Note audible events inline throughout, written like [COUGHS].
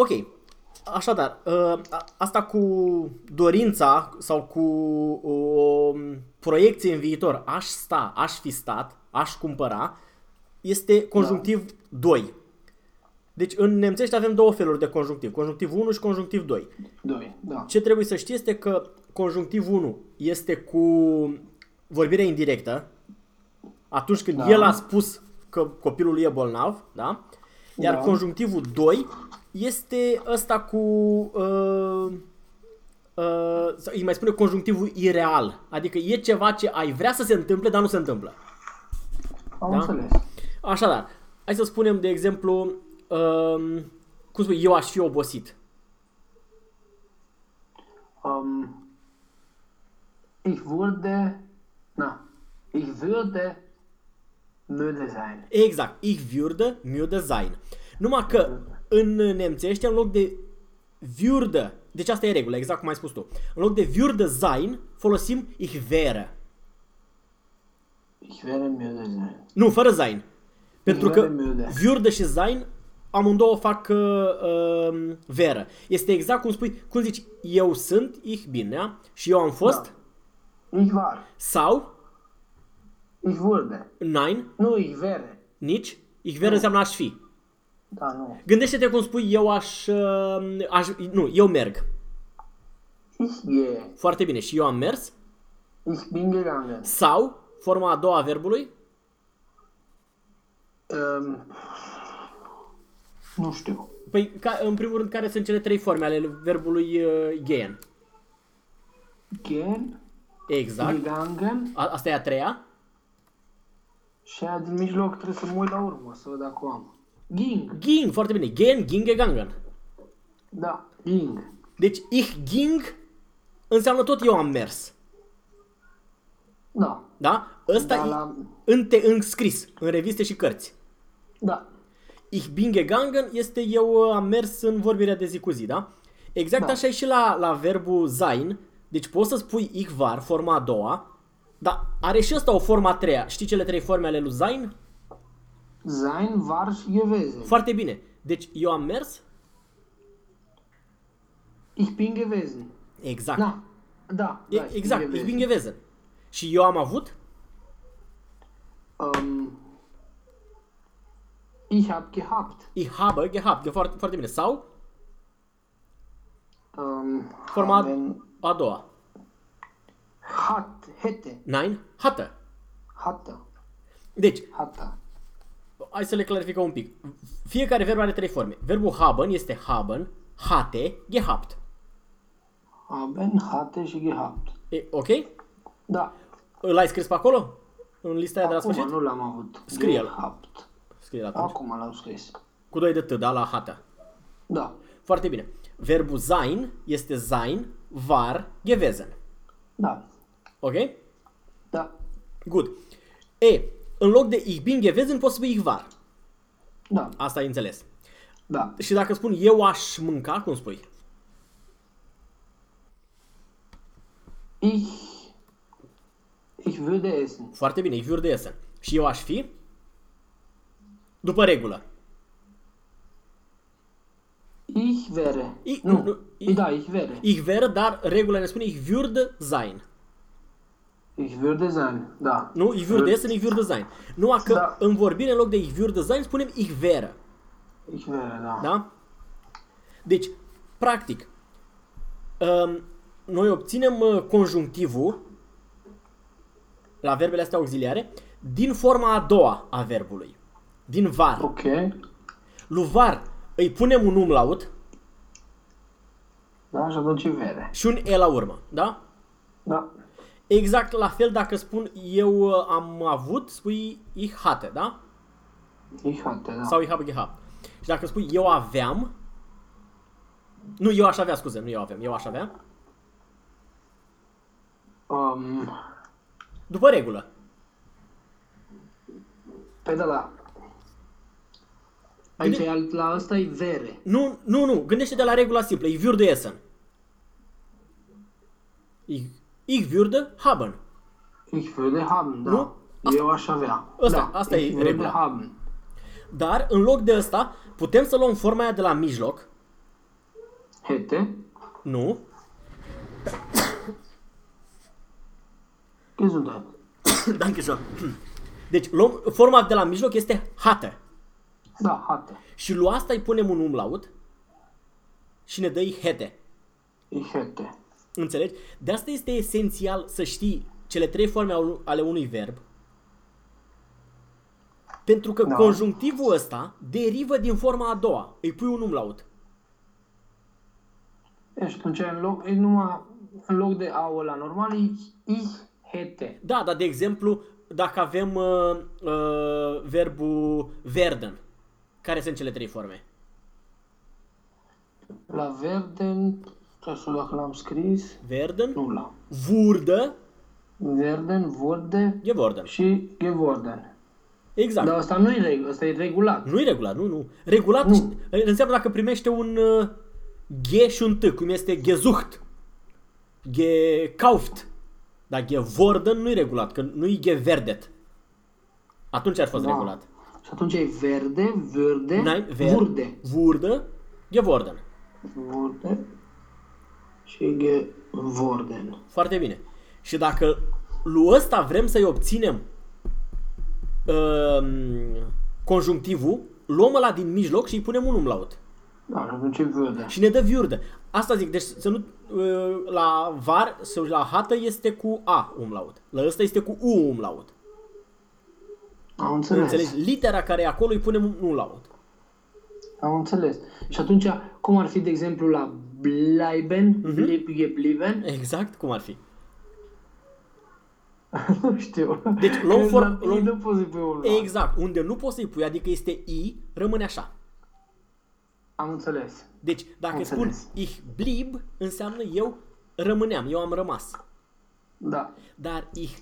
Ok. Așadar, uh, a- asta cu dorința sau cu o proiecție în viitor, aș sta, aș fi stat, aș cumpăra, este conjunctiv 2. Deci în nemțește avem două feluri de conjunctiv, conjunctiv 1 și conjunctiv 2. Doi, da. Ce trebuie să știi este că conjunctiv 1 este cu vorbirea indirectă, atunci când Da. el a spus că copilul e bolnav, da? Iar Da. conjunctivul 2 este ăsta cu uh, uh, sau îi mai spune conjunctivul ireal, adică e ceva ce ai vrea să se întâmple, dar nu se întâmplă. Am Da? înțeles. Așadar, hai să spunem, de exemplu, um, cum spui, eu aș fi obosit. Um, ich würde, na, ich würde müde sein. Exact, ich würde müde sein. Numai că în nemțește, în loc de würde, deci asta e regulă, exact cum ai spus tu, în loc de würde sein, folosim ich wäre. Ich werde müde sein. Nu, fără sein. Pentru Ich că werde müde. würde și sein amândouă fac uh, uh, veră. Este exact cum spui, cum zici, eu sunt, ich bin, da? Și eu am fost, Ich war. sau, Ich wurde. nein, Nu, ich wäre. nici, ich wäre înseamnă aș fi. Da, nu. Gândește-te cum spui, eu aș, uh, aș, nu, eu merg. Ich gehe. Foarte bine. Și eu am mers. Ich bin gegangen. Sau, forma a doua a verbului, Um, nu știu. păi, ca, în primul rând, care sunt cele trei forme ale verbului uh, gehen? Gehen, Exact. gegangen A, asta e a treia. și aia din mijloc trebuie să mă uit la urmă, să văd dacă o am. Ging. Ging, foarte bine. Gehen, ging, gegangen. Da, ging. Deci, ich ging înseamnă tot eu am mers. Da. Da? Ăsta Da, e la... în, te, în scris, în reviste și cărți. Da. Ich bin gegangen este eu uh, am mers în vorbirea de zi cu zi, da? Exact Da. așa e și la, la verbul sein. Deci poți să spui ich war, forma a doua, dar are și ăsta o formă a treia. Știi cele trei forme ale lui sein? Sein, war și gewesen. Foarte bine. Deci eu am mers? Ich bin gewesen. Exact. Da. Da. E, da ich bin exact, ich gewesen. bin gewesen. Și eu am avut? Um, ich hab gehabt. Ich habe gehabt. E foarte, foarte bine. Sau Um, forma haben, a doua. hat, hätte, Nein, hatte. hatte, Deci, hatte. Hai să le clarificăm un pic. Fiecare verb are trei forme. Verbul haben este haben, hatte, gehabt. Haben, hatte și gehabt. E, ok? Da. L-ai scris pe acolo? În lista aia de la Acum sfârșit? nu l-am avut. Scrie-l. Gehabt. Scrie atunci. Acum l-am scris. Cu doi de T, da, la hatte. Da. Foarte bine. Verbul sein este sein, war, gewesen. Da. Ok? Da. Good. E, în loc de ich bin gewesen, poți să spui ich war. Da. Asta ai înțeles. Da. Și dacă spun eu aș mânca, cum spui? Ich, ich würde essen. Foarte bine, ich würde essen. Și eu aș fi? După regulă. Ich wäre. Ich- nu. nu, ich- da, ich wäre. Ich wäre, dar regula ne spune ich würde sein. Ich würde sein. Da. Nu? Ich würde essen, ich würde sein. Numai că Da. în vorbire, în loc de ich würde sein, spunem ich wäre. Ich wäre, da. Da? Deci, practic, um, noi obținem uh, conjunctivul la verbele astea auxiliare din forma a doua a verbului. Din var. Ok. Lui var îi punem un umlaut Da, și atunci wäre. și un e la urmă. Da? Da. Exact la fel dacă spun eu uh, am avut, spui ich hatte, da? Ich hatte, da. Sau ich habe gehabt. Și dacă spui eu aveam, nu, eu aș avea, scuze, nu eu aveam, eu aș avea, Um, după regulă. pe de la... Aici e alt, la asta e vere. Nu, nu, nu, gândește-te la regula simplă, ich würde essen. Ich, ich würde haben. Ich würde haben, da. Nu? Eu aș avea. Asta- da. asta e ich würde regula. haben. Dar, în loc de ăsta, putem să luăm forma aia de la mijloc, Hete. Nu. Gesundheit. Danke schön. Deci, luăm, forma de la mijloc este hată. Da, hate. Și lui asta îi punem un umlaut și ne dă hete. E hete. Înțelegi? De asta este esențial să știi cele trei forme au- ale unui verb. Pentru că Da. conjunctivul ăsta derivă din forma a doua. Îi pui un umlaut. E, și atunci în loc, e numai, în loc de a ăla normal, e ich hete. Da, dar de exemplu, dacă avem uh, uh, verbul werden, care sunt cele trei forme? La Verden, stai să dacă l-am scris, Werden, nu l-am. wurde, Verden, Vorde geworden. și Geworden. Exact. Dar asta nu e reg, asta e regulat. Nu e regulat, nu, nu. Regulat Nu. înseamnă dacă primește un uh, G și un T, cum este gesucht, gekauft. Dar geworden nu e regulat, că nu e gewerdet. Atunci ar fost Da. regulat. Și atunci e verde, verde, Nein, ver, vurde. wurde, geworden. Vurde și Geworden. Foarte bine. Și dacă lui ăsta vrem să-i obținem um, conjunctivul, luăm ăla din mijloc și îi punem un umlaut. Da, și atunci e verde. Și ne dă viurdă. Asta zic, deci să nu, uh, la var sau la hată este cu A umlaut. La ăsta este cu U umlaut. Am înțeles. Înțelegi? Litera care e acolo îi punem un umlaut. Am înțeles. Și atunci, cum ar fi, de exemplu, la bleiben, Mhm. mm-hmm. geblieben? Exact cum ar fi. [LAUGHS] nu știu. Deci, luăm Că for- la I luăm- nu poți să-i pui un Exact. Unde nu poți să-i pui, adică este I, rămâne așa. Am înțeles. Deci, dacă Am spun înțeles. ich blieb, înseamnă eu rămâneam, eu am rămas. Da. Dar ich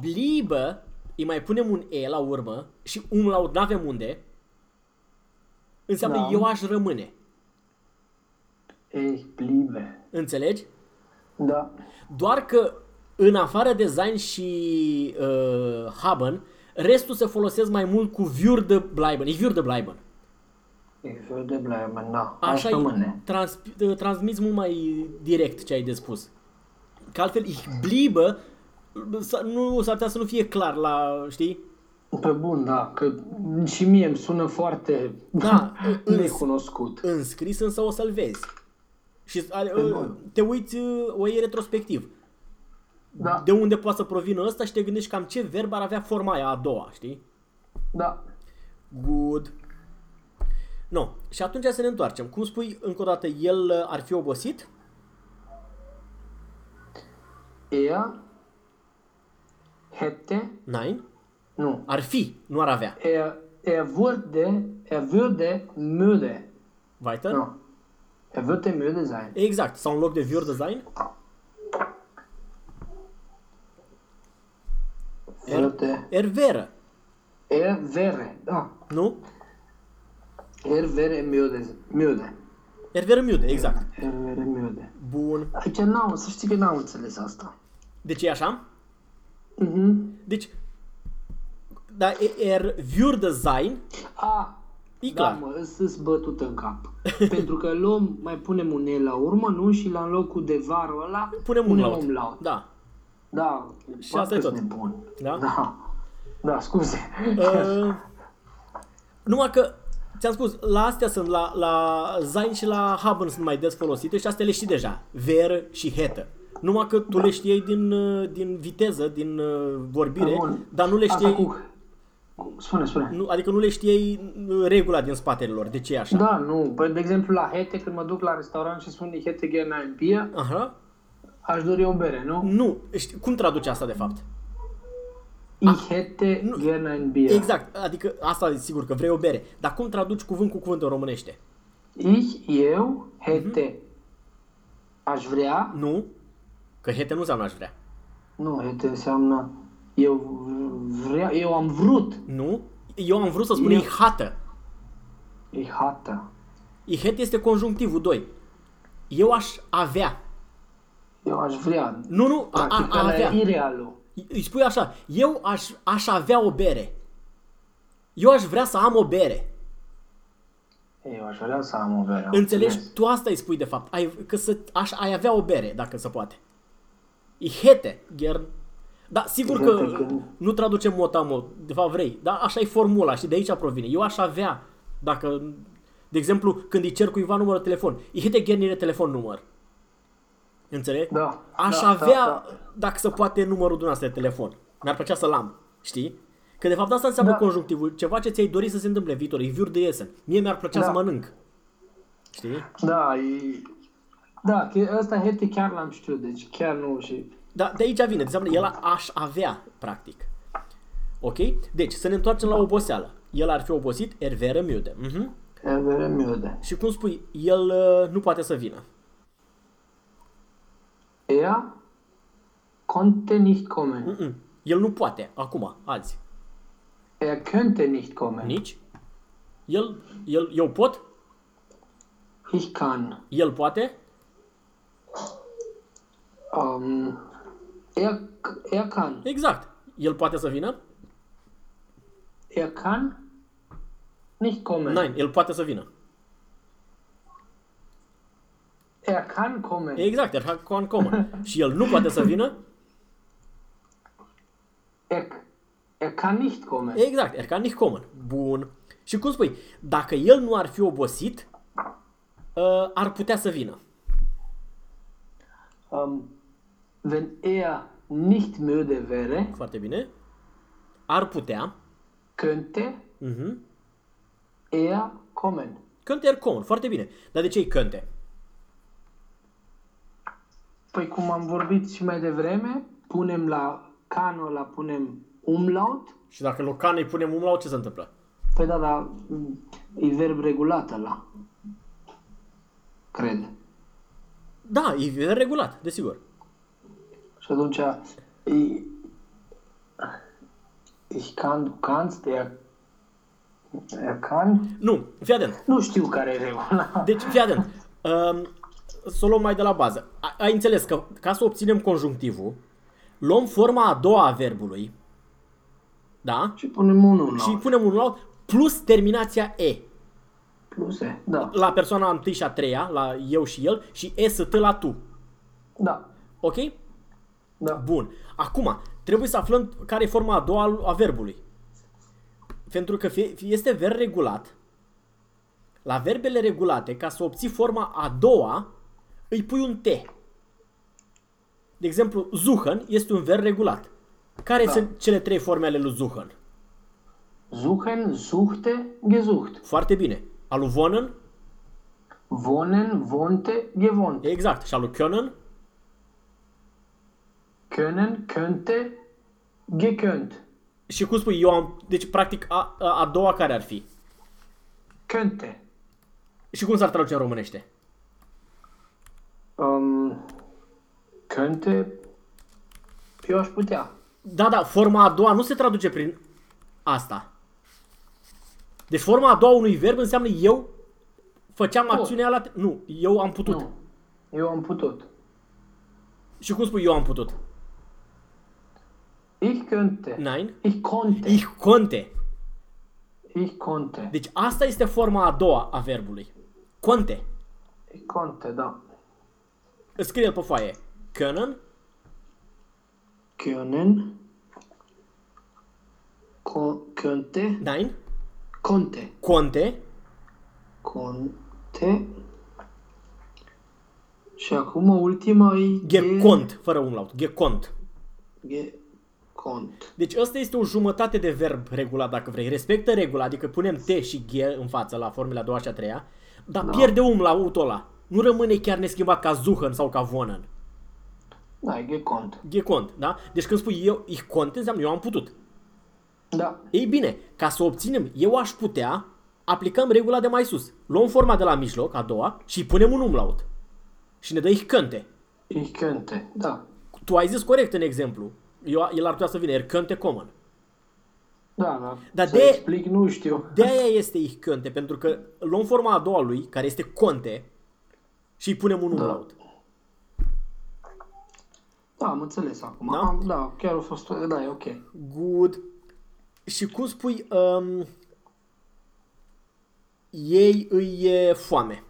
bliebe, îi mai punem un E la urmă și umlaut n-avem unde, înseamnă Da. eu aș rămâne. Ich bliebe. Înțelegi? Da. Doar că în afară de Sein și uh, Haben, restul se folosesc mai mult cu würde bleiben. E würde bleiben. Ich würde bleiben, da. Aș Așa rămâne. e, trans, uh, transmiți mult mai direct ce ai de spus. Că altfel, ich bliebe, s- nu s-ar putea să nu fie clar la, știi? Pe bun, da. Că și mie îmi sună foarte Da, [LAUGHS] în- necunoscut. În scris însă o să-l vezi. Și uh, bun. te uiți, uh, o iei retrospectiv. Da. De unde poate să provină ăsta și te gândești cam ce verb ar avea forma aia a doua, știi? Da. Good. No. Și atunci să ne întoarcem. Cum spui încă o dată, el uh, ar fi obosit? Er hätte, Nein. nu, Ar fi, nu ar avea. er, er würde, er würde müde. Weiter? Nu. Er würde müde sein. Exact. Sau în loc de würde sein? Würde, Er wäre. er wäre, da. Nu? Er wäre müde. Müde. Er wäre müde, exact. Er wäre müde. Bun. Aici n-am, să știi că n-am înțeles asta. Deci e așa? Mhm. Deci, da, er würde sein, A, e da, clar. mă, îs bătut în cap. [LAUGHS] Pentru că luăm, mai punem un E la urmă, nu? Și la locul de varul ăla, Punem un punem laut. umlaut. Da. Da, Și asta e parcă-s tot. nebun. Da? Da. Da, scuze. [LAUGHS] Uh, numai că, ți-am spus, la astea sunt, la, la Zain și la Haben sunt mai des folosite și astea le știi deja. Ver și hetă. Numai că tu le știi din, uh, din viteză, din uh, vorbire, Bun. dar nu le Asta știi, cu... cu- Spune, spune. nu, adică nu le știi uh, regula din spatele lor. De ce e așa? Da, nu. Păi, de exemplu, la Hete, când mă duc la restaurant și spun Hete gerne ein Bier, Aha. aș dori o bere, nu? Nu. Știi, cum traduce asta de fapt? Ich hätte gerne ein Bier. Exact. Adică asta e sigur că vrei o bere. Dar cum traduci cuvânt cu cuvânt în românește? Ich, eu, hätte. Mhm. Aș vrea. Nu. Că hete nu înseamnă aș vrea. Nu, hätte înseamnă eu vrea, eu am vrut. Nu. Eu am vrut să spun Eu- ei hată. Ich hatte. Ihet este conjunctivul 2. Eu aș avea. Eu aș vrea. Nu, nu, a, a, Practic, a ăla avea. e irealul. Îi spui așa, eu aș, aș avea o bere. Eu aș vrea să am o bere. Eu aș vrea să am o bere. am Înțelegi? înțeles. Tu asta îi spui de fapt. Ai, că să, aș, ai avea o bere, dacă se poate. E hete. Gher... Da, sigur că Hete când- nu traducem mot de fapt vrei. Dar așa e formula și de aici provine. Eu aș avea, dacă, de exemplu, când îi cer cuiva numărul de telefon, e hete gernire telefon număr. Înțelegi? Da, Aș da, avea, da, dacă se poate, numărul dumneavoastră de telefon. Mi-ar plăcea să-l am, știi? Că de fapt asta înseamnă Da. conjunctivul, ceva ce ți-ai dori să se întâmple în viitor, e viur de iesen. Mie mi-ar plăcea Da. să mănânc. Știi? Da, e... Da, că ăsta hete chiar l-am știut, deci chiar nu și... Da, de aici vine, înseamnă el aș avea, practic. Ok? Deci, să ne întoarcem la oboseală. El ar fi obosit, er wäre müde. Mhm. Er wäre müde. Și cum spui, el uh, nu poate să vină. Er konnte nicht kommen. Mm-mm. El nu poate, acum, azi. Er könnte nicht kommen. Nici. El, el, eu pot, Ich kann. el poate, Um, er, er kann. exact. El poate să vină, Er kann nicht kommen. Nein, el poate să vină. Er kann kommen. Exact, er kann kommen. Și el nu poate să vină, Er, er kann nicht kommen. exact, er kann nicht kommen. Bun. Și cum spui, dacă el nu ar fi obosit, uh, ar putea să vină. Um, wenn er nicht müde wäre, Foarte bine. Ar putea. könnte Mhm. er kommen. Könnte er kommen. Foarte bine. Dar de ce e könnte? Păi cum am vorbit și mai devreme, punem la canul ăla, punem umlaut. Și dacă locan îi punem umlaut, ce se întâmplă? Păi da, dar mm, e verb regulat ăla. Cred. Da, e regulat, desigur. Și atunci, e, ich kann, du kannst, er, er kann. Nu, fii atent. Nu știu care e regula. Deci, fii atent. Um, să o luăm mai de la bază. A- Ai înțeles că ca să obținem conjunctivul, luăm forma a doua a verbului, da? Și punem unul Și la punem un laut plus terminația E. pluse. Da, La persoana întâi și a treia, la eu și el, și E să la tu. da, Ok? Da. Bun. Acum, trebuie să aflăm care e forma a doua a verbului. Pentru că fie- este verb regulat. La verbele regulate, ca să obții forma a doua, îi pui un T. De exemplu, Zuhăn este un verb regulat. Care Da. sunt cele trei forme ale lui Zuhăn? Suchen, suchte, gesucht. Foarte bine. Al lui Wohnen? Wohnen, wohnte, gewohnt. Exact. Și al lui Können? Können, könnte, gekönnt. Și cum spui, eu am... Deci, practic, a, a, a doua care ar fi? Könnte. Și cum s-ar traduce în românește? Um, könnte, eu aș putea. Da, da, forma a doua nu se traduce prin asta. Deci forma a doua unui verb înseamnă eu făceam Pot. acțiunea la... Nu, eu am putut. Nu. Eu am putut. Și cum spui eu am putut? Ich könnte. Nein. Ich konnte. Ich konnte. Ich konnte. Deci asta este forma a doua a verbului. Conte. Ich konnte, da. Scrie el pe foaie. Können, Können. Ko- könnte. nein, Konnte. conte, Conte. Și acum ultima e... gekont, fără umlaut, gekont. Ge... Cont. Deci ăsta este o jumătate de verb regulat, dacă vrei. Respectă regula, adică punem T și G în față la formele a doua și a treia, dar Da. pierde umlautul ăla. Nu rămâne chiar neschimbat ca Zuhăn sau ca Vonen. Da, e gekont. Gekont, da? Deci când spui eu, ich konnte, înseamnă eu am putut. Da. Ei bine, ca să obținem eu aș putea, aplicăm regula de mai sus. Luăm forma de la mijloc, a doua, și îi punem un umlaut. Și ne dă ich könnte. Ich könnte. Da. Tu ai zis corect în exemplu. Eu, el ar putea să vină, er könnte kommen. Da, da. Dar să de- explic, nu știu. De aia este ich könnte, pentru că luăm forma a doua lui, care este conte, și îi punem un umlaut. Da, am înțeles acum. Da? Am, da, chiar a fost... Da, e ok. Good. Și cum spui, um, ei îi e foame.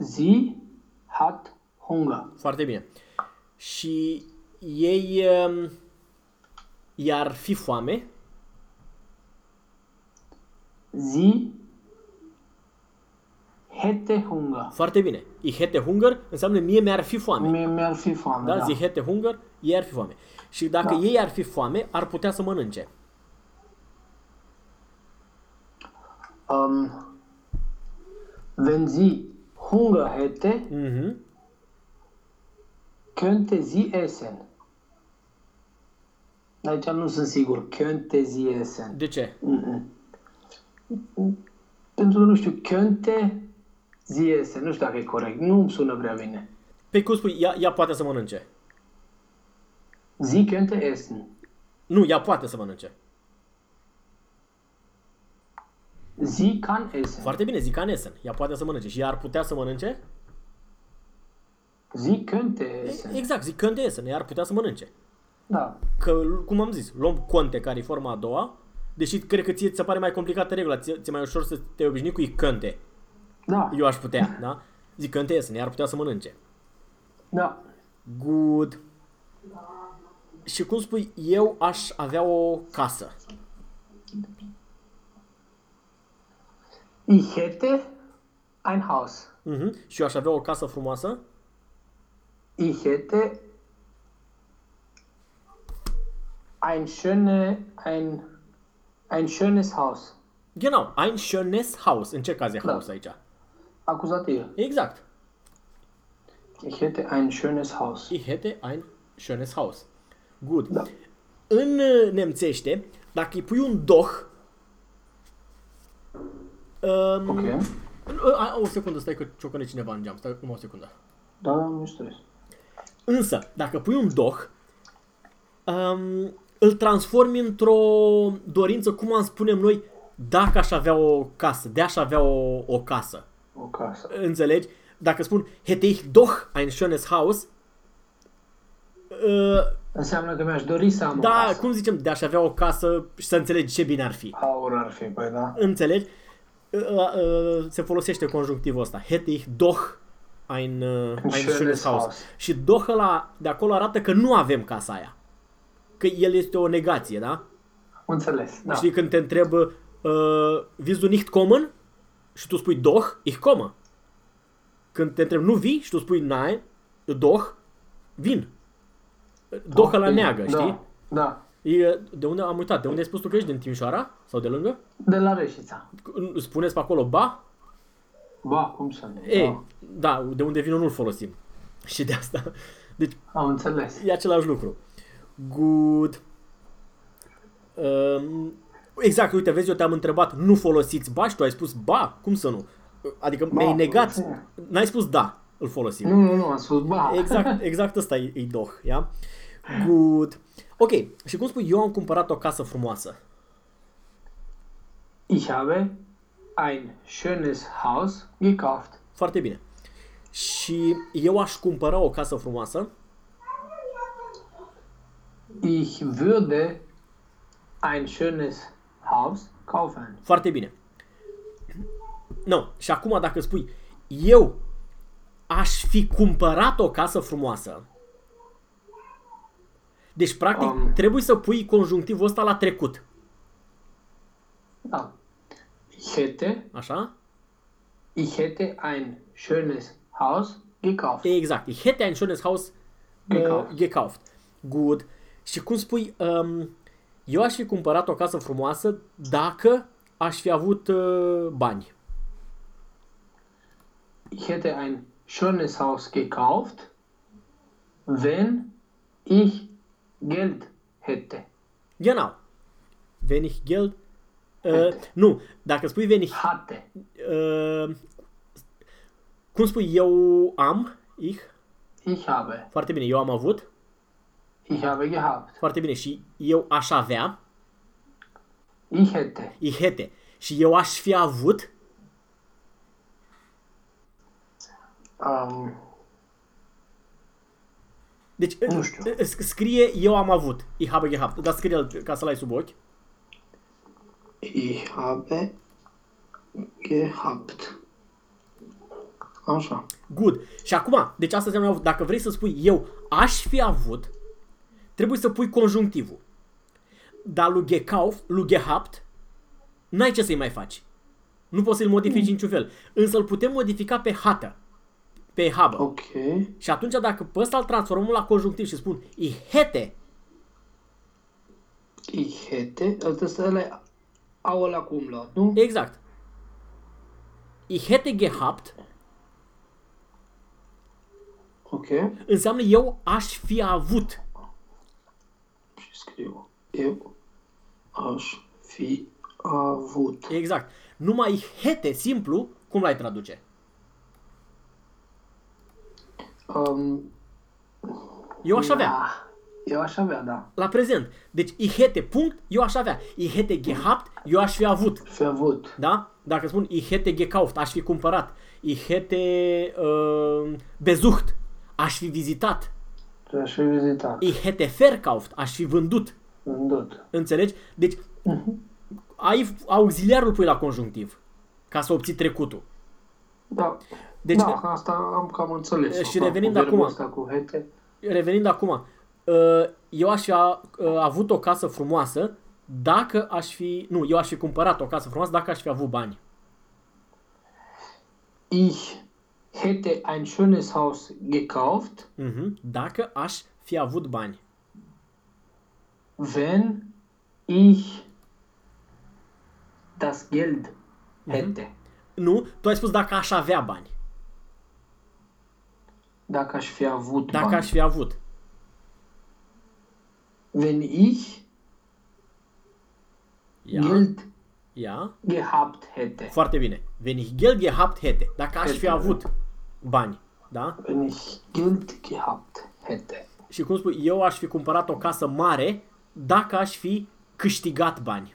Sie hat Hunger. Foarte bine. Și ei um, i-ar fi foame. Sie hätte Hunger. Foarte bine. Ich hätte Hunger înseamnă mie mi-ar fi foame. Mir, mi-ar fi foame, Da? da. Sie hätte Hunger, ei ar fi foame. Și dacă Da. ei ar fi foame, ar putea să mănânce. Ähm, wenn sie Hunger hätte, Mhm. Könnte sie essen. Aici nu sunt sigur. Könnte sie essen. De ce? Pentru că nu știu, könnte sie essen. Nu știu dacă e corect. Nu îmi sună prea bine. Pe cum spui, ea, ea poate să mănânce. Sie könnte essen. Nu, ea poate să mănânce. Sie kann essen. Foarte bine, zic Anesen. Ea poate să mănânce. Și ea ar putea să mănânce? Sie könnte essen. Exact, zic când Essen. Ea ar putea să mănânce. Da. Că, cum am zis, luăm conte care e forma a doua, deși cred că ție ți se pare mai complicată regula, ți ți mai ușor să te obișnui cu cânte. Da. Eu aș putea, da? Zic cânte Essen, ea ar putea să mănânce. Da. Good. Și cum spui, eu aș avea o casă. Ich hätte ein Haus. Mhm. Și eu aș avea o casă frumoasă. Ich hätte ein schöne, ein, ein schönes Haus. Genau, ein schönes Haus. În ce caz e Da. house aici? Acuzativ. Exact. Ich hätte ein schönes Haus. Ich hätte ein schönes Haus. Good. Da. În uh, nemțește, dacă îi pui un doch, um, Ok. uh, a, o secundă, stai că ciocăne cineva în geam. Stai numai o secundă. Da, nu stres. Însă, dacă pui un doch, um, îl transformi într-o dorință, cum am spunem noi, dacă aș avea o casă, de aș avea o, o casă. O casă. Înțelegi? Dacă spun, hätte ich doch ein schönes Haus, uh, Înseamnă că mi-aș dori să am o da, casă. cum zicem, de aș avea o casă și să înțelegi ce bine ar fi. Aur ar fi, păi da. Înțelegi? Uh, uh, se folosește conjunctivul ăsta. Hätte ich doch ein, uh, ein schönes schönes Haus. Haus. Și doch ăla de acolo arată că nu avem casa aia. Că el este o negație, da? Înțeles, da. Știi când te întreb uh, willst du nicht kommen? Și tu spui doch, ich komme. Când te întreb nu vii și tu spui nein, doch, vin. Doch ăla Ok, neagă, da, știi? Da. E, de unde am uitat? De unde ai spus tu că ești? Din Timișoara? Sau de lângă? De la Reșița. Spuneți pe acolo ba? Ba, cum să nu? Ei, da, de unde vin nu-l folosim. [LAUGHS] Și de asta. Deci, Da. Am înțeles. e același lucru. Good. Um, exact, uite, vezi, eu te-am întrebat, nu folosiți ba și tu ai spus ba, cum să nu? Adică mi-ai negat, folosim. n-ai spus da, îl folosim. Nu, nu, nu, am spus ba. Exact, [LAUGHS] exact ăsta e, e doh, ia? Good. Ok, și cum spui, eu am cumpărat o casă frumoasă. Ich habe ein schönes Haus gekauft. Foarte bine. Și eu aș cumpăra o casă frumoasă. Ich würde ein schönes Haus kaufen. Foarte bine. Nu. Și acum dacă spui, eu aș fi cumpărat o casă frumoasă. Deci, practic, Um. trebuie să pui conjunctivul ăsta la trecut. Da. Ich hätte, Așa? ich hätte ein schönes Haus gekauft. Exact. Ich hätte ein schönes Haus uh, Gekauft. gekauft. Good. Și cum spui, um, eu aș fi cumpărat o casă frumoasă dacă aș fi avut uh, bani. Ich hätte ein schönes Haus gekauft, wenn ich Geld hätte. Genau. Wenn ich Geld... Uh, Hätte. nu, dacă spui wenn ich... Hatte. Uh, cum spui, eu am, ich, Ich habe. foarte bine, eu am avut, Ich habe gehabt. foarte bine, și eu aș avea, Ich hätte. ich hätte, și eu aș fi avut, Ähm, deci Nu știu. uh, scrie eu am avut, ich habe gehabt, dar scrie ca să-l ai sub ochi, Ich habe gehabt. Așa. Good. Și acum, deci asta înseamnă avut. Dacă vrei să spui eu aș fi avut, trebuie să pui conjunctivul. Dar lui gekauft, lui gehabt, n-ai ce să-i mai faci. Nu poți să-l modifici mm. niciun fel. Însă îl putem modifica pe hată. Pe habe. Ok. Și atunci dacă pe ăsta îl transformăm la conjunctiv și spun ich hätte, Ich hätte, asta să ele au ăla cu umlaut, nu? exact. Ich hätte gehabt Ok. înseamnă eu aș fi avut. Și scriu. Eu aș fi avut. Exact. Numai ich hätte, simplu, cum l-ai traduce? Um, Eu aș avea. Da. Eu aș avea, da. La prezent. Deci ich hätte, punct, eu aș avea. Ich hätte gehabt, eu aș fi avut. Fi avut. Da? Dacă spun ich hätte gekauft, aș fi cumpărat. Ich hätte uh, besucht, aș fi vizitat. Tu aș fi vizitat. Ich hätte verkauft, aș fi vândut. Vândut. Înțelegi? Deci ai auxiliarul pui la conjunctiv ca să obții trecutul. Da. Deci- da, asta am cam înțeles. Și Acum, revenind cu verbul acum. Ăsta cu hete. Revenind acum, uh, eu aș fi a- uh, avut o casă frumoasă dacă aș fi, nu, eu aș fi cumpărat o casă frumoasă dacă aș fi avut bani. Ich hätte ein schönes Haus gekauft, Mhm. Dacă aș fi avut bani. wenn ich das Geld hätte. Nu, tu ai spus dacă aș avea bani. Dacă aș fi avut Dacă bani. aș fi avut. Wenn ich Ia, Geld ia. gehabt hätte. Foarte bine. Wenn ich Geld gehabt hätte. Dacă aș fi Hätte. avut bani. Da? Wenn ich Geld gehabt hätte. Și cum spui, eu aș fi cumpărat o casă mare dacă aș fi câștigat bani.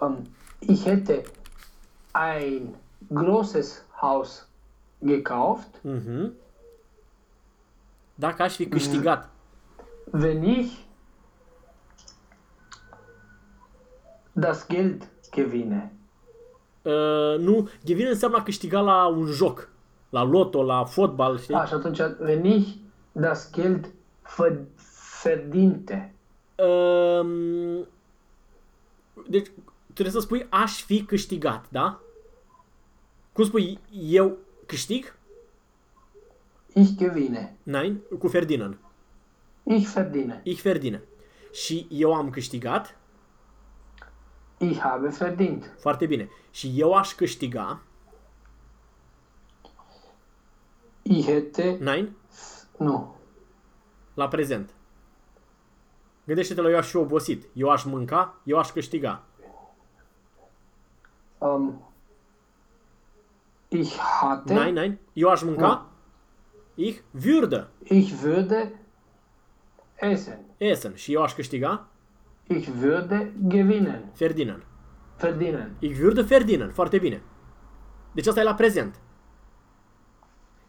Um, ich hätte ein großes Haus gekauft, Mhm. Dacă aș fi câștigat. wenn ich das Geld gewinne. Uh, nu, Gevin înseamnă a câștiga la un joc. La loto, la fotbal, știi? Ah, și atunci, wenn ich das Geld ver- verdiente. Um, deci, trebuie să spui aș fi câștigat, da? Cum spui, eu câștig? Ich gewinne. Nein, cu Ferdinand. Ich verdiene. Ich verdiene. Și eu am câștigat? Ich habe verdient. Foarte bine. Și eu aș câștiga? Ich hätte. Nein, Nu. la prezent. Gândește-te la eu aș fi obosit. Eu aș mânca, eu aș câștiga. Um, ich hatte. Nein, nein. Eu aș mânca? Ich würde Ich würde essen. essen. Și eu aș câștiga? Ich würde gewinnen. Ferdinand. Verdienen. Ich würde Ferdinand. Foarte bine. Deci asta e la prezent.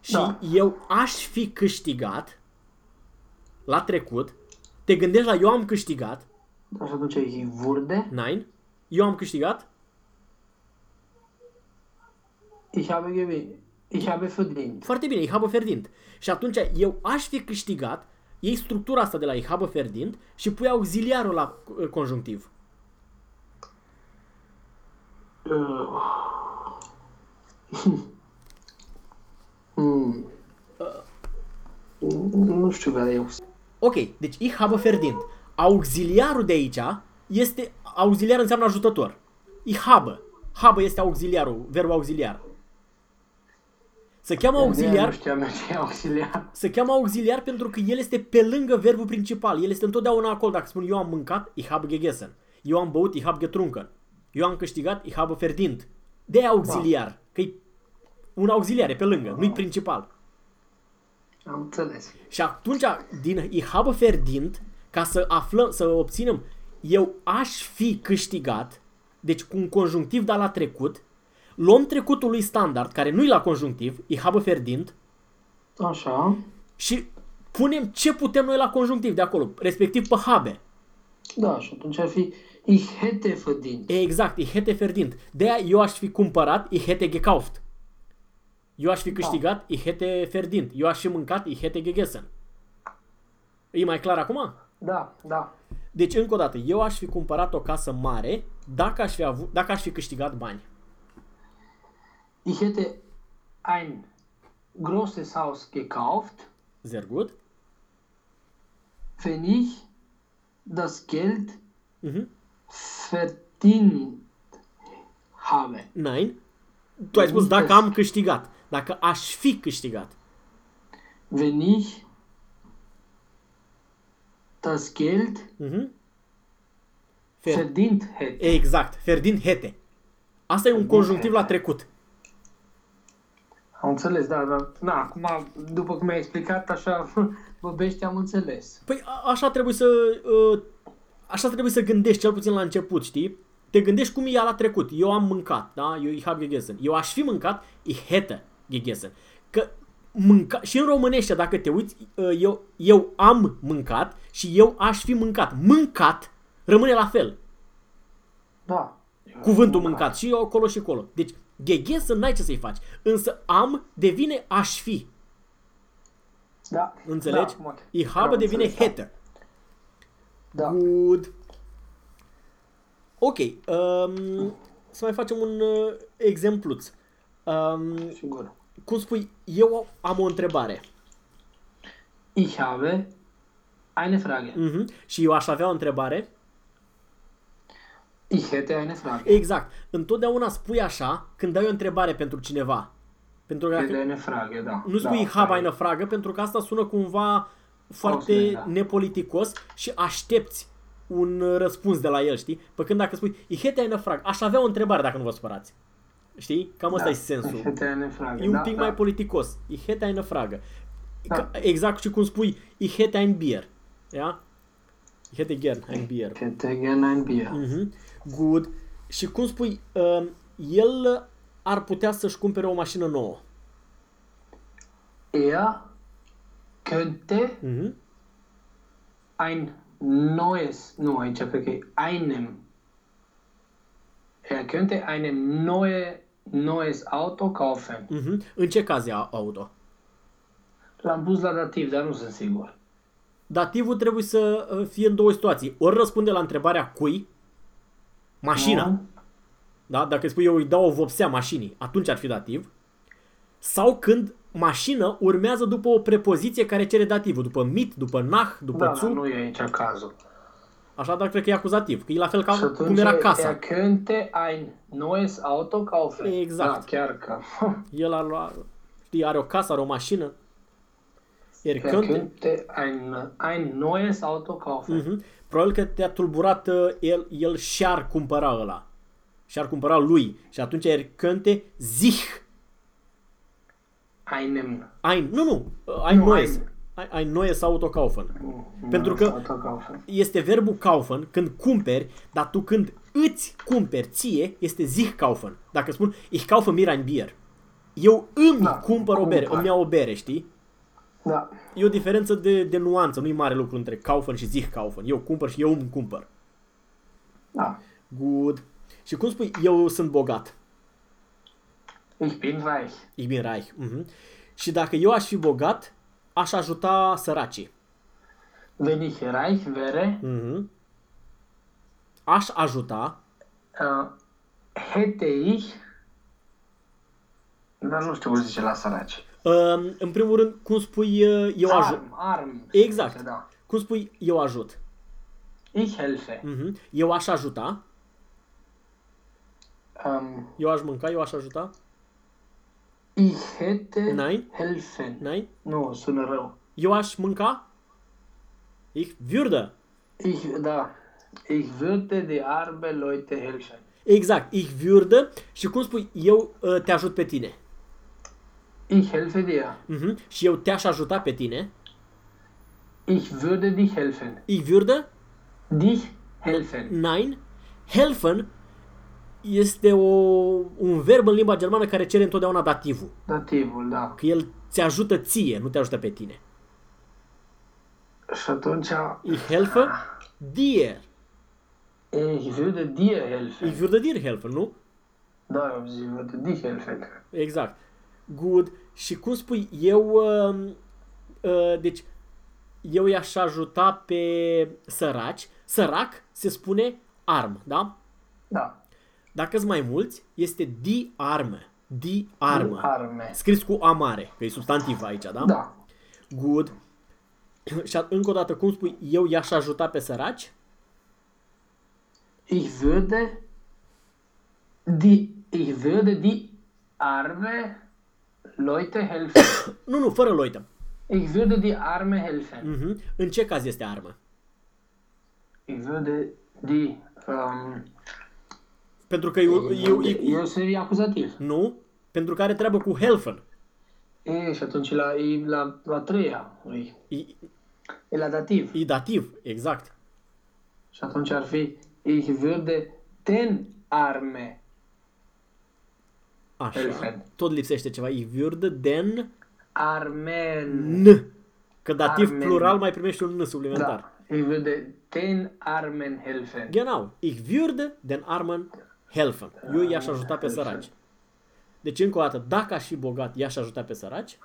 Și Da. eu aș fi câștigat la trecut. Te gândești la eu am câștigat. Și atunci ich würde. Nein. Eu am câștigat. Ich habe gewinnt. Ich habe verdient. Foarte bine, ich habe verdient. Și atunci eu aș fi câștigat, iei structura asta de la ich habe verdient și pui auxiliarul la uh, conjunctiv. Uh. hmm. [LAUGHS] Nu știu care eu. Ok, deci ich habe verdient. Auxiliarul de aici este, auxiliar înseamnă ajutător. Ich habe. Habe este auxiliarul, verbul auxiliar. Se cheamă Nu auxiliar, știam eu ce e [LAUGHS] auxiliar. se cheamă auxiliar pentru că el este pe lângă verbul principal. El este întotdeauna acolo. Dacă spun eu am mâncat, ich habe gegessen. Eu am băut, ich habe getrunken. Eu am câștigat, ich habe verdient. De aia auxiliar. Că e un auxiliar, e pe lângă, nu-i principal. Am înțeles. Și atunci, din ich habe verdient, ca să aflăm, să obținem, eu aș fi câștigat, deci cu un conjunctiv dar la trecut, luăm trecutul lui standard, care nu-i la conjunctiv, ich habe verdient, Așa. și punem ce putem noi la conjunctiv de acolo, respectiv pe habe. Da, și atunci ar fi ich hätte verdient. Exact, ich hätte verdient. De aia eu aș fi cumpărat, ich hätte gekauft. Eu aș fi Da. câștigat, ich hätte verdient. Eu aș fi mâncat, ich hätte gegessen. E mai clar acum? Da, da. Deci, încă o dată, eu aș fi cumpărat o casă mare dacă aș fi, avut, dacă aș fi câștigat bani. Ich hätte ein großes Haus gekauft, Sehr gut. wenn ich das Geld Mhm. verdient habe. Nein. Tu ai spus dacă am câștigat. Dacă aș fi câștigat. Wenn ich das Geld Mhm. Fer- verdient hätte. exact. Verdient hete. Asta e un conjunctiv la trecut. Am înțeles, da, da. Na, acum, după cum mi-ai explicat, așa [LAUGHS] vorbește, am înțeles. Păi a- așa trebuie să... uh, Așa trebuie să gândești, cel puțin la început, știi? Te gândești cum e ea la trecut. Eu am mâncat, da? Eu ich hab gegessen. Eu aș fi mâncat, ich hätte gegessen. Că mânca... și în românește, dacă te uiți, uh, eu, eu am mâncat și eu aș fi mâncat. Mâncat rămâne la fel. Da. Cuvântul mâncat și eu acolo și acolo. Deci, gegessen n-ai ce să-i faci. Însă am devine aș fi. Da. Înțelegi? Da, mod. ich habe Am devine înțeles, hätte. Da. Good. Ok. Um, să mai facem un uh, exempluț. Um, Sigur. cum spui, eu am o întrebare. Ich habe eine Frage. Mhm. Și eu aș avea o întrebare. Ich hätte eine Frage. Exact. Întotdeauna spui așa când dai o întrebare pentru cineva. Pentru că Ich dacă hätte eine Frage, da. nu spui da, ich habe da. eine Frage, pentru că asta sună cumva foarte Ausland, da. nepoliticos și aștepți un uh, răspuns de la el, știi? Pe când dacă spui ich hätte eine Frage, aș avea o întrebare dacă nu vă supărați. Știi? Cam ăsta Da, e sensul. Ich hätte eine Frage. E un da, pic da. mai politicos. Ich hätte eine Frage. Da. Ca- Exact și cum spui, ich hätte ein Bier. Ja? Ich hätte gern ein Bier. Ich hätte gerne ein Bier. Mhm. Good. Și cum spui, uh, el ar putea să-și cumpere o mașină nouă. Er könnte Mhm. ein neues, nu aici cred că e einem. Er könnte einem neue, neues Auto kaufen. Mhm. În ce caz e a- auto? L-am pus la dativ, dar nu sunt sigur. Dativul trebuie să uh, fie în două situații. Ori răspunde la întrebarea cui, mașina, Nu? da? dacă îi spui eu îi dau o vopsea mașinii, atunci ar fi dativ. Sau când mașină urmează după o prepoziție care cere dativul, după mit, după nah, după Da, zu. dar nu e aici cazul. Așadar, cred că e acuzativ, că e la fel Și ca atunci cum era casa. er könnte ein neues Auto kaufen. Exact. Da, chiar că. [LAUGHS] El ar lua, știi, are o casă, are o mașină. Er Er könnte, könnte ein, ein neues Auto kaufen. Mhm. Probabil că te-a tulburat uh, el, el și-ar cumpăra ăla. Și-ar cumpăra lui. Și atunci er könnte sich Einem ein, nu, nu, uh, ein Nu, neues, ein. ein, ein neues Auto kaufen. Pentru neues că- Auto kaufen. Este verbul kaufen când cumperi, dar tu când îți cumperi ție, este sich kaufen. Dacă spun, ich kaufe mir ein Bier. Eu îmi Da, cumpăr o bere, cumpăr. îmi iau o bere, știi? Da. E o diferență de, de nuanță, nu-i mare lucru între kaufen și sich kaufen. Eu cumpăr și eu îmi cumpăr. Da. Good. Și cum spui, eu sunt bogat? Ich bin reich. Ich bin reich. Mhm. Și dacă eu aș fi bogat, aș ajuta săracii. Wenn ich reich wäre, Mhm. Aș ajuta, uh, hätte ich, dar nu știu cum zice la săraci. Uh, în primul rând, cum spui, uh, eu ajut. Arm, arm. Exact. zice, Da. Cum spui, eu ajut. Ich helfe. Mhm. Eu aș ajuta, Um, eu aș mânca, eu aș ajuta. ich hätte Nein. helfen. Nein? Nu, sună rău. Eu aș mânca? Ich würde. Ich, da. Ich würde die arme Leute helfen. Exact, ich würde. Și cum spui, eu uh, te ajut pe tine. Ich helfe dir. Mhm. Și eu te-aș ajuta pe tine. Ich würde dich helfen. Ich würde. Dich helfen. Nein. Helfen este o, un verb în limba germană care cere întotdeauna dativul. Dativul, da. Că el ți ajută ție, nu te ajută pe tine. Și atunci, Ich helfe dir. Ich würde dir helfen. Ich würde dir helfen, nu? Da, eu zic, würde dich helfen. Exact. Good. Și cum spui, eu, uh, uh, deci, eu i-aș ajuta pe săraci. Sărac se spune arm, da? Da. Dacă sunt mai mulți, este di armă. Di armă. Arme. Scris cu A mare, că e substantiv aici, da? Da. Good. [CLEARS THROAT] Și a- încă o dată, cum spui, eu i-aș ajuta pe săraci? Ich würde die, ich würde die arme Leute helfen. [COUGHS] Nu, nu, fără loită. Ich würde die arme helfen. Mhm. În ce caz este armă? Ich würde die, um, Pentru că eu, eu, eu, eu seria acuzativ. nu, pentru că are treabă cu helfen. E, și atunci la, e la, la treia. E, E, e la dativ. e dativ, exact. Și atunci ar fi Ich würde den arme Așa. helfen. Tot lipsește ceva. Ich würde den Armen. N. Că dativ Armen. plural mai primește un N suplimentar. Da. Ich würde den armen helfen. Genau. Ich würde den armen helfen. Eu i-aș ajuta pe săraci. Deci, încă o dată, dacă aș fi bogat, i-aș ajuta pe săraci.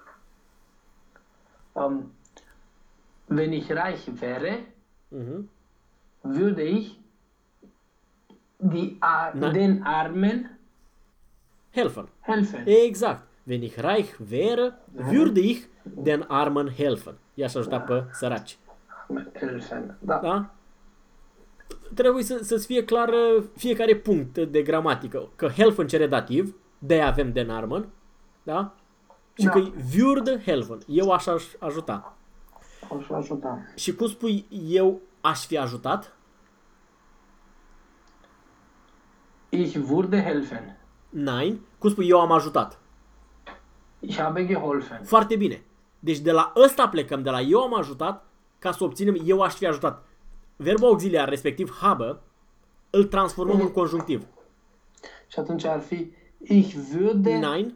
Um, wenn ich reich wäre, Mhm. würde ich die Ar Nein. den Armen Helfen. helfen. Exact. Wenn ich reich wäre, würde ich den armen helfen. I-aș ajuta pe săraci. Helfen. Da. Da? Trebuie să, să-ți fie clar uh, fiecare punct de gramatică. Că helfen cere dativ, de avem den armen, da? Și Da. că würde helfen. Eu aș aș ajuta. Aș ajuta. Și cum spui eu aș fi ajutat? Ich würde helfen. Nein. Cum spui eu am ajutat? Ich habe geholfen. Foarte bine. Deci de la ăsta plecăm, de la eu am ajutat, ca să obținem eu aș fi ajutat. Verbul auxiliar, respectiv habe, îl transformăm în conjunctiv. Și atunci ar fi Ich würde Nein.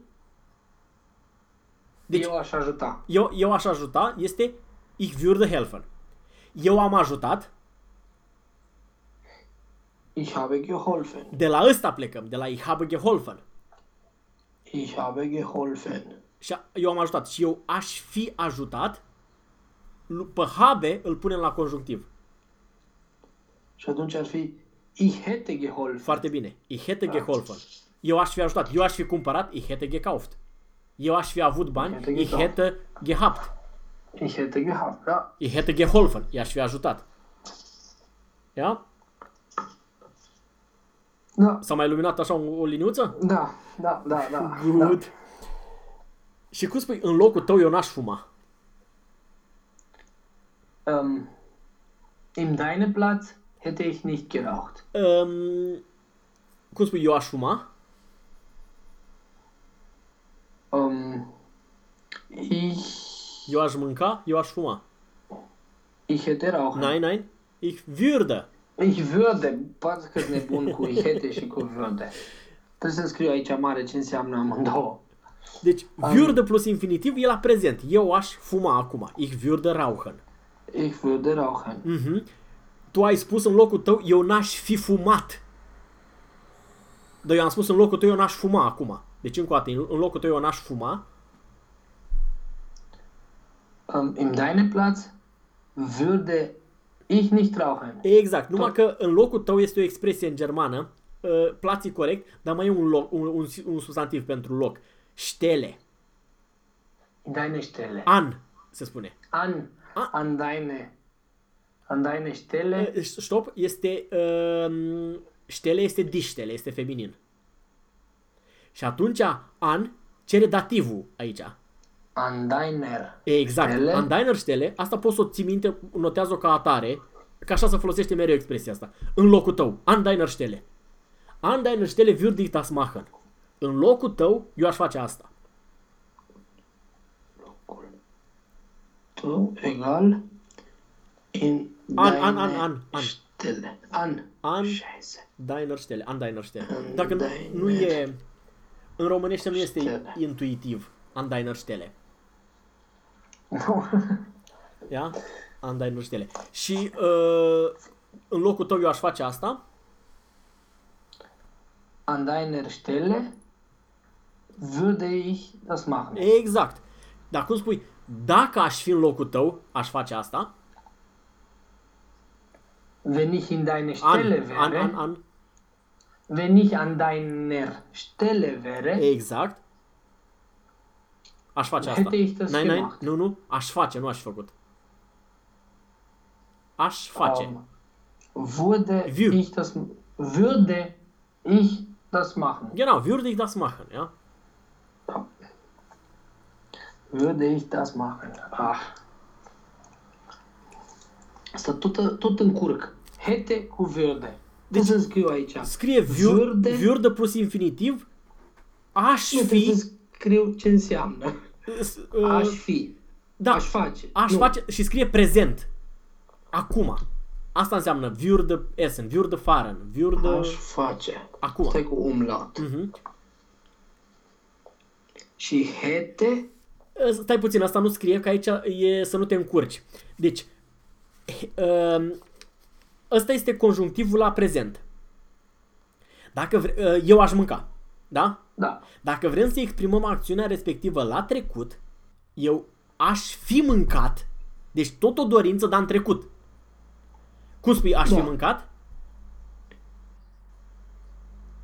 Deci, eu aș ajuta. eu, eu aș ajuta este ich würde helfen. Eu am ajutat, Ich habe geholfen. de la ăsta plecăm, de la ich habe geholfen. Ich habe geholfen. Și a- eu am ajutat și eu aș fi ajutat, lu- pe habe îl punem la conjunctiv. Și atunci ar fi Ich hätte geholfen. Foarte bine. Ich hätte geholfen. Eu aș fi ajutat. Eu aș fi cumpărat. Ich hätte gekauft. Eu aș fi avut bani. hätte Ich gekauft. hätte gehabt. Ich hätte gehabt. Da. Ich hätte geholfen. I-aș fi ajutat. Ja? Da. S-a mai luminat așa o, o liniuță? Da. Da. Da. Da. Good. Da. Și cum spui, în locul tău eu n-aș fuma. Ähm, in deinem Platz hätte ich nicht geraucht. Um, cum spui, eu aș fuma? Ähm, ich, Eu aș mânca? Eu aș fuma. ich hätte rauchen. Nein, nein. Ich würde. Ich würde. Poate că nebun cu ich hätte și cu würde. Trebuie să scriu aici mare ce înseamnă amândouă. Deci, würde plus infinitiv e la prezent. Eu aș fuma acum. Ich würde rauchen. Ich würde rauchen. Mhm. Tu ai spus în locul tău, eu n-aș fi fumat. Dar eu am spus în locul tău, eu n-aș fuma acum. Deci încă o dată, în locul tău, eu n-aș fuma. Ähm, in deinem Platz würde ich nicht rauchen. Exact. Numai că în locul tău este o expresie în germană, uh, plații corect, dar mai e un, loc, un, un, un substantiv pentru loc. Stele. In deine Stelle. An, se spune. An, Ah. an deine, an deine Stelle. Uh, Stop, este, uh, stele este diștele, este feminin. Și atunci, an cere dativul aici. An deiner. Exact. Stele? An deiner stele, asta poți să o ții minte, notează-o ca atare, că așa se folosește mereu expresia asta. În locul tău, an deiner stele. An deiner stele würde ich das machen. În locul tău, eu aș face asta. Tu, egal. In An, deine an, an, an, an. Stelle. An. An Scheiße. deiner stele, an deiner stele. An Dacă nu, deiner nu e, în românește nu este stele. intuitiv, an deiner stele. Ia? An deiner stele. Și uh, în locul tău eu aș face asta. an deiner Stelle würde ich das machen. Exact. Dar cum spui, dacă aș fi în locul tău, aș face asta? Wenn ich in deine An, Stelle wäre, an, an, an. wenn ich an deiner Stelle wäre, Exact. Aș face asta. Hätte ich das Nein, nein, gemacht. nu, nu, aș face, nu aș fi făcut. Aș face. ähm, würde Wir. ich das würde ich das machen. Genau, würde ich das machen, ja? Würde ich das machen. Ah. Asta tot, tot încurc. Hete cu würde. De Deci- să scriu aici? Scrie würde, Würde. würde plus infinitiv, aș Nu trebuie fi, să scriu ce înseamnă. s- [LAUGHS] uh, Aș fi. da, Aș face. aș Nu. face și scrie prezent. Acum. Asta înseamnă würde essen, würde fahren, würde... Aș face. Acum. Stai cu umlaut. Mhm. Și hete Stai puțin, asta nu scrie, că aici e să nu te încurci. Deci, um, ăsta este conjunctivul la prezent. Dacă vre- uh, eu aș mânca, da? Da. Dacă vrem să exprimăm acțiunea respectivă la trecut, eu aș fi mâncat, deci tot o dorință, dar în trecut. Cum spui, aș fi Da. mâncat?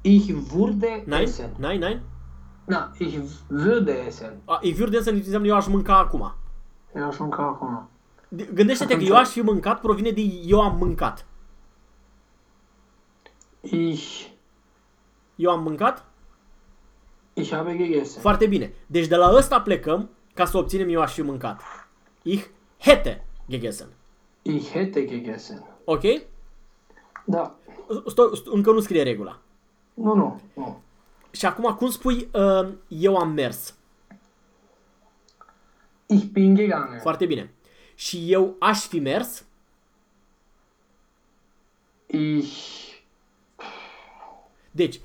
Ich würde Nein? essen. Nein, nein? Na, ich würde essen. A, Ich würde essen înseamnă eu aș mânca acum. Eu aș mânca acum. De- Gândește-te că Atunci- eu aș fi mâncat provine de eu am mâncat. Ich, Eu am mâncat? Ich habe gegessen. Foarte bine. Deci de la ăsta plecăm ca să obținem eu aș fi mâncat. Ich hätte gegessen. Ich hätte gegessen. Ok? Da. Sto- st- încă nu scrie regula. Nu, nu, nu. Și acum cum spui uh, eu am mers? Ich bin gegangen. Foarte bine. Și eu aș fi mers? Ich, Deci, uh,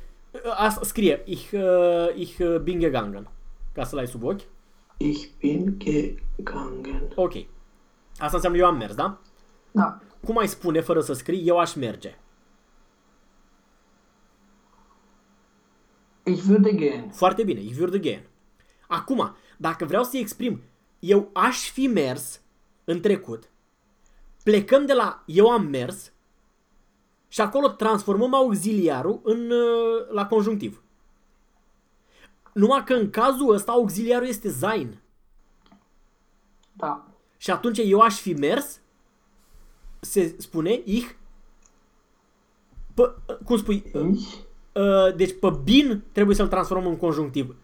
asta scrie ich, uh, ich uh, bin gegangen. Ca să-l ai sub ochi. ich bin gegangen. Ok. Asta înseamnă eu am mers, da? Da. Cum ai spune fără să scrii eu aș merge? Ich würde gehen. Foarte bine, ich würde gehen. Acum, dacă vreau să exprim eu aș fi mers în trecut, plecăm de la eu am mers și acolo transformăm auxiliarul în, uh, la conjunctiv. Numai că în cazul ăsta auxiliarul este sein. Da. Și atunci eu aș fi mers, se spune ich, pă, cum spui, Ich, Uh, deci pe bin trebuie să-l transformăm în conjunctiv.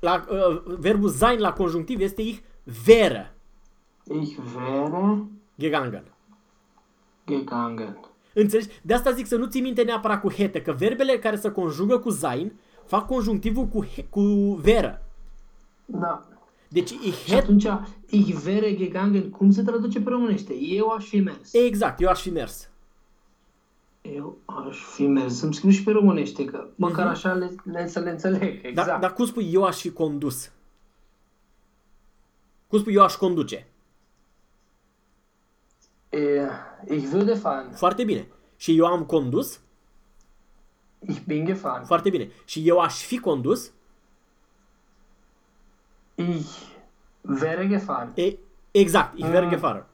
La, uh, verbul sein la conjunctiv este ich wäre ich wäre gegangen. gegangen. Înțelegi? De asta zic să nu ții minte neapărat cu hete, că verbele care se conjugă cu sein fac conjunctivul cu, he, cu wäre. Da. Deci ich Și het, atunci, ich wäre gegangen, cum se traduce pe românește? Eu aș fi mers. exact, eu aș fi mers. Eu aș fi mers. Să-mi scriu și pe românește, că măcar așa le, le, să le înțeleg. Dar, Exact. dar cum spui eu aș fi condus? Cum spui eu aș conduce? Eh, Ich würde fahren. Foarte bine. Și eu am condus? Ich bin gefahren. Foarte bine. Și eu aș fi condus? Ich wäre gefahren. E, exact, ich wäre gefahren.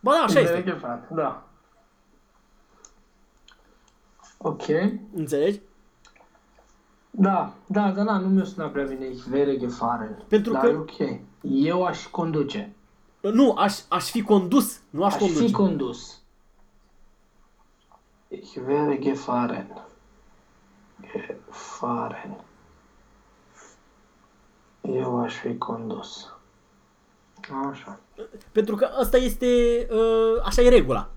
Ba da, așa Ich wäre este. gefahren, da. Ok. Înțelegi? Da, da, da, da, nu mi-o sunat prea bine. Ich wäre gefahren. Pentru Dar că- e ok. Eu aș conduce. Nu, aș, aș fi condus, nu aș, Aș conduce. fi condus. Ich wäre gefahren. Gefahren. Eu aș fi condus. Așa. Pentru că asta este, uh, așa e regula.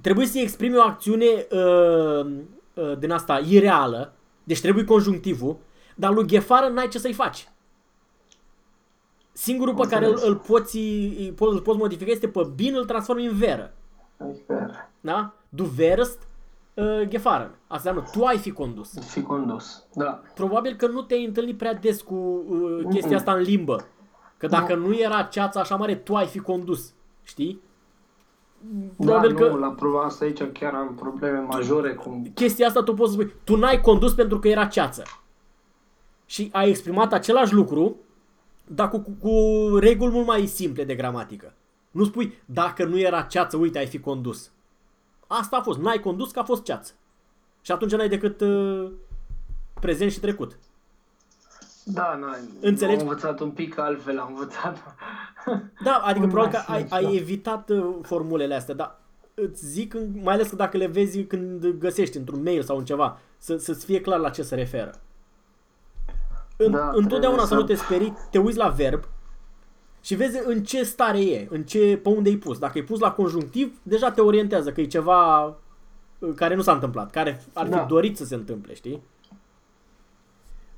Trebuie să exprimi o acțiune uh, uh, din asta ireală, deci trebuie conjunctivul, dar lui Ghefară n-ai ce să-i faci. Singurul pe care îl, Înțeles. îl, poți, îl poți modifica este pe bin, îl transformi în veră. Ich wäre. Da? Du wärst uh, gefahren. Asta înseamnă tu ai fi condus. Fi condus. Da. Probabil că nu te-ai întâlnit prea des cu uh, chestia asta în limbă. Că dacă nu era ceața așa mare, tu ai fi condus. Știi? Probabil da, că nu, la prova asta aici chiar am probleme majore cu... chestia asta tu poți să spui, tu n-ai condus pentru că era ceață. Și ai exprimat același lucru, dar cu, cu, cu reguli mult mai simple de gramatică. Nu spui, dacă nu era ceață, uite, ai fi condus. Asta a fost, n-ai condus că a fost ceață. Și atunci n-ai decât uh, prezent și trecut. Da, na, Înțelegi? Am învățat un pic altfel, am învățat. [LAUGHS] Da, adică Mult probabil mai că ai, simplu, ai da. evitat uh, formulele astea, dar îți zic, în- mai ales că dacă le vezi când găsești într-un mail sau în ceva, să, să-ți fie clar la ce se referă. În, Da, întotdeauna trebuie să nu să- te sperii, te uiți la verb și vezi în ce stare e, în ce, pe unde e pus. Dacă e pus la conjunctiv, deja te orientează că e ceva uh, care nu s-a întâmplat, care ar fi Da. dorit să se întâmple, știi?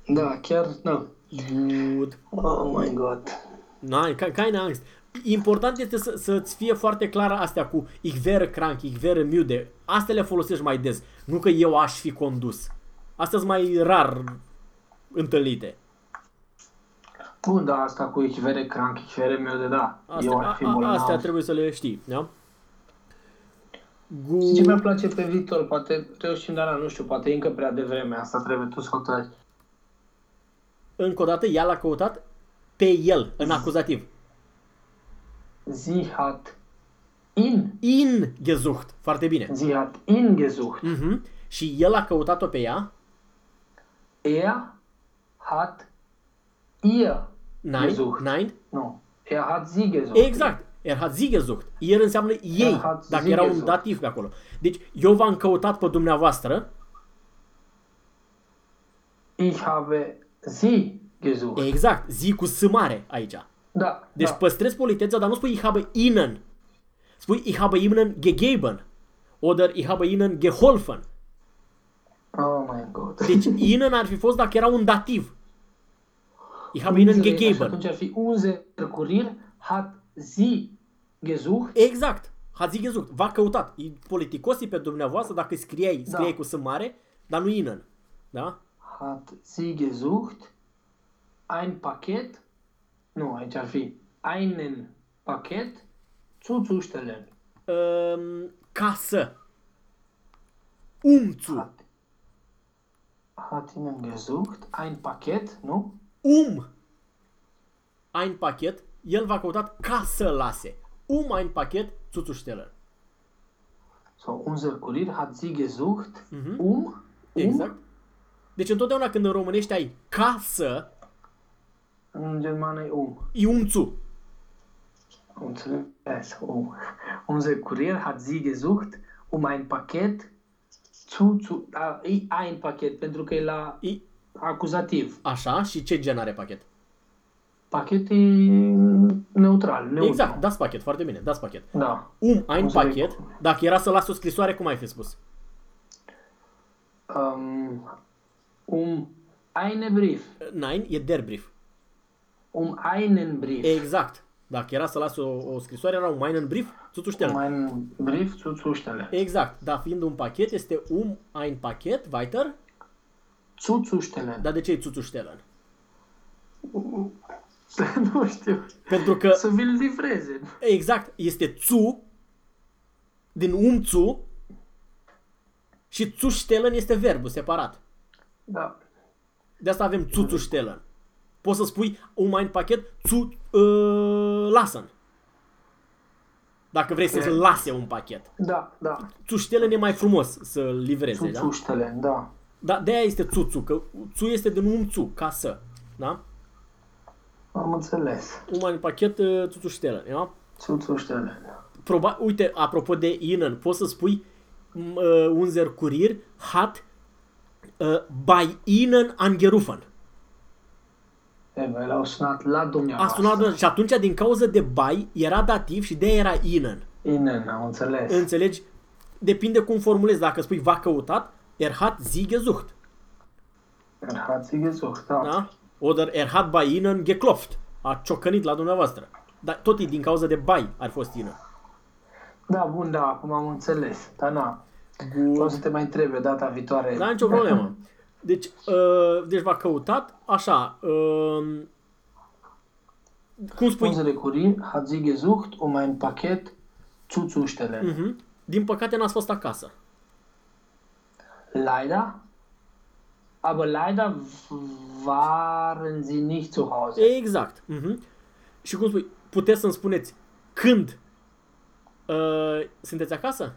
Da, chiar, da. Good. Oh my god. Nein, ke- keine Angst. Important este să, să-ți fie foarte clară astea cu ich wäre krank, ich wäre müde. Astea le folosești mai des. Nu că eu aș fi condus. Astea sunt mai rar întâlnite. Bun, da, asta cu ich wäre krank, ich wäre müde, da. Astea, Eu ar fi a, a, bolnav. astea trebuie să le știi. Da? Știi ce mi-ar Gu... place pe viitor? Poate reușim, dar nu știu, poate e încă prea devreme. Asta trebuie tu să hotărăști. Încă o dată, ea l-a căutat pe el, în acuzativ. Sie hat in, In gesucht. Foarte bine. sie hat in gesucht. Mhm. Și el a căutat-o pe ea. Er hat ihr Nein, gesucht. nein. Nu. Er hat sie gesucht. Exact. Er hat sie gesucht. El înseamnă ei, hat dacă sie era un gesucht. dativ pe acolo. Deci, eu v-am căutat pe dumneavoastră. Ich habe sie gesucht. Exact. Zi cu S mare aici. Da, Deci da. păstrezi politețea, dar nu spui ich habe ihnen. Spui ich habe ihnen gegeben. Oder ich habe ihnen geholfen. Oh my god. Deci [LAUGHS] ihnen ar fi fost dacă era un dativ. Ich habe ihnen Unsere- Și gegeben. atunci ar fi unser Kurier hat sie gesucht. Exact. Hat sie gesucht. V-a căutat. E politicosii pe dumneavoastră dacă scriai, scriai Da. cu S mare, dar nu ihnen. Da? Hat sie gesucht. Ein Paket. Nu, aici ar fi einen Paket zuzustellen. um, casă. Umzu. Hat, hat ihnen gesucht. Ein Paket, nu? Um. Ein Pachet. El v-a căutat ca să lase. Um ein Pachet zuzustellen. So, unser Kurier hat sie gesucht. Mhm. Um. um Exact. Deci întotdeauna când în românești ai casă, În germană e um. e umzu. Am Înțeles. Um. Unser Kurier hat sie gesucht, um ein Paket zu, zu, a, e ein Paket, pentru că e la E acuzativ. așa și ce gen are pachet? Pachet e neutral, neutru. Exact, das pachet, foarte bine, das pachet. Da. Um ein Cum să le- Pachet, dacă era să las o scrisoare, cum ai fi spus? Um, um eine Brief. Nein, e der Brief. Um einen Brief. Exact. Dacă era să las o, o scrisoare, era un meinen Brief, Um zuzustellen. einen Brief zuzustellen. Exact, dar fiind un pachet, este um ein Pachet, weiter, Zuzustellen. dar de ce e zuzustellen? [LAUGHS] nu știu. Pentru că Să vi-l livreze. Exact, este zu din umzu și zustellen este verbul separat. Da. De asta avem zu zustellen. Poți să spui um ein Pachet zu uh, lassen. Dacă vrei să-ți Ok. lase un pachet. Da, da. Zustellen e mai frumos să-l livreze, da? Zuzustellen, da. Da, de aia este zu că zu este din umzu, ca să. Da? Am înțeles. Um ein Pachet uh, zu zustellen, da? Zuzustellen. Proba- uite, apropo de Ihnen, poți să spui m, uh, unser Kurier hat uh, bei Ihnen angerufen. E, bă, l-au sunat la A dumneavoastră. sunat doar- și atunci din cauza de bei era dativ și de aia era Ihnen. Inen, am înțeles. Înțelegi? Depinde cum formulezi. Dacă spui va căutat, er hat sie gesucht. Er hat sie gesucht, da. Da? Oder er hat bei Ihnen geklopft. A ciocănit la dumneavoastră. Dar tot e din cauza de bei ar fost Ihnen. Da, bun, da, acum am înțeles. Dar na, o Good. să te mai întrebe data viitoare. N-am nicio problemă. Deci, uh, deci v-a căutat, așa, uh, cum spui, Unsere Kurier hat sie gesucht, um ein Paket țuțuștele. Mhm. Din păcate n-ați fost acasă. Leider. Aber leider waren sie nicht zu Hause. Exact. Mhm. Și cum spui, puteți să-mi spuneți când uh, sunteți acasă?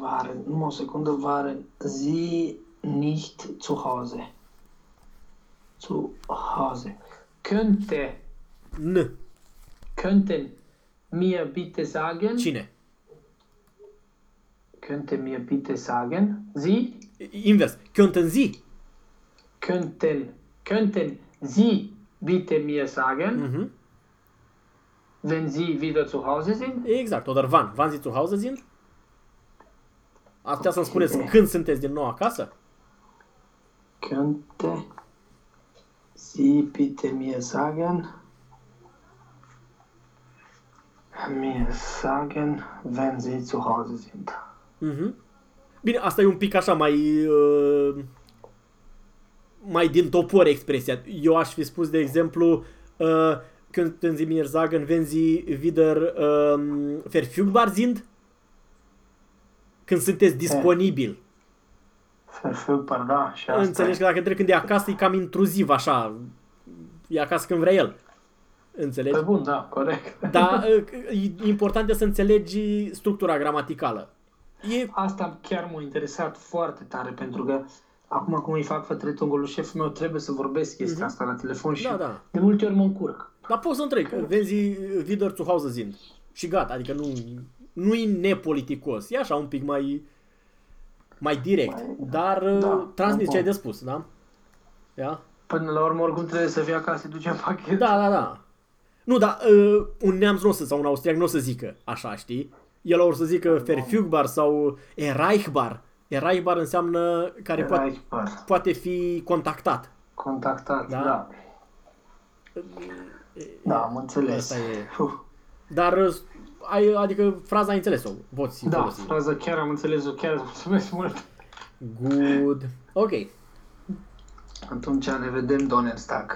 Waren, o secundă, waren sie nicht zu Hause. Zu Hause. Könnte, N. könnten mir bitte sagen, Cine? Könnte mir bitte sagen, Sie, Invers. Könnten Sie? könnten, könnten Sie bitte mir sagen, Mhm. wenn Sie wieder zu Hause sind? Exact. Oder wann? Wann Sie zu Hause sind? Ați putea să-mi spuneți când sunteți din nou acasă? Könnte Sie bitte mir sagen, mir sagen, wenn Sie zu Hause sind? Mhm. Bine, asta e un pic așa mai... Uh, mai din topor expresia. Eu aș fi spus, de exemplu, uh, când Sie mir sagen, wenn Sie wieder um, verfügbar sind? Când sunteți disponibil. Verfügbar, da, și asta Înțelegi că e. dacă trebuie când e acasă, e cam intruziv, așa. E acasă când vrea el. Înțelegi? Pe bun, da, corect. Dar uh, e important e să înțelegi structura gramaticală. E Asta chiar m-a interesat foarte tare, pentru că acum cum îi fac fătre tongolul șeful meu, trebuie să vorbesc chestia asta la telefon și Da, da. de multe ori mă încurc. Dar poți să întreb, vezi wieder zu Hause sind. Și gata, adică nu, nu e nepoliticos, e așa un pic mai, mai direct, Mai- dar da, da, transmis ce ai bun. de spus, da? Ia? Până la urmă, oricum trebuie să fii acasă, ducem pachet. Da, da, da. Nu, dar uh, un neamț nu o să, sau un austriac nu o să zică așa, știi? El o să zică verfügbar sau erreichbar. Erreichbar înseamnă care poate, Reichbar. poate fi contactat. Contactat, Da. da. Da, am înțeles. Asta e. Uf. Dar, uh, ai, adică fraza ai înțeles-o, poți Da, folosi. fraza chiar am înțeles-o, chiar îți mulțumesc mult. Good. Ok. Atunci ne vedem Donnerstag.